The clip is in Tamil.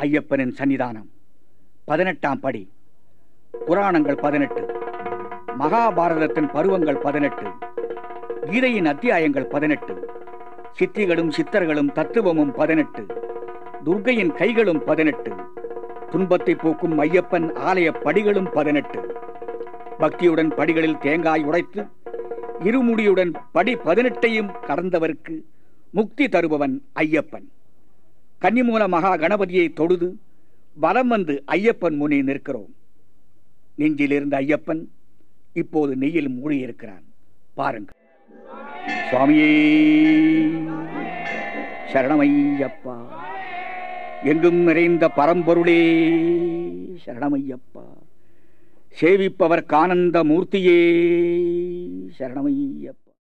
ஐயப்பனின் சன்னிதானம். பதினெட்டாம் படி. புராணங்கள் பதினெட்டு. மகாபாரதத்தின் பருவங்கள் பதினெட்டு. கீதையின் அத்தியாயங்கள் பதினெட்டு. சித்திகளும் சித்தர்களும் தத்துவமும் பதினெட்டு. துர்கையின் கைகளும் பதினெட்டு. துன்பத்தை போக்கும் ஐயப்பன் ஆலய படிகளும் பதினெட்டு. பக்தியுடன் படிகளில் தேங்காய் உடைத்து இருமுடியுடன் படி பதினெட்டையும் கடந்தவர்க்கு முக்தி தருபவன் ஐயப்பன். கன்னிமூல மகா கணபதியை தொழுது வலம் வந்து ஐயப்பன் முனே நிற்கிறோம். நெஞ்சில் இருந்த ஐயப்பன் இப்போது நெய்யில் மூழ்கியிருக்கிறான் பாருங்கள். சுவாமியே சரணமையப்பா. எங்கும் நிறைந்த பரம்பொருளே சரணமையப்பா. சேவிப்பவர் கானந்த மூர்த்தியே சரணமையப்பா.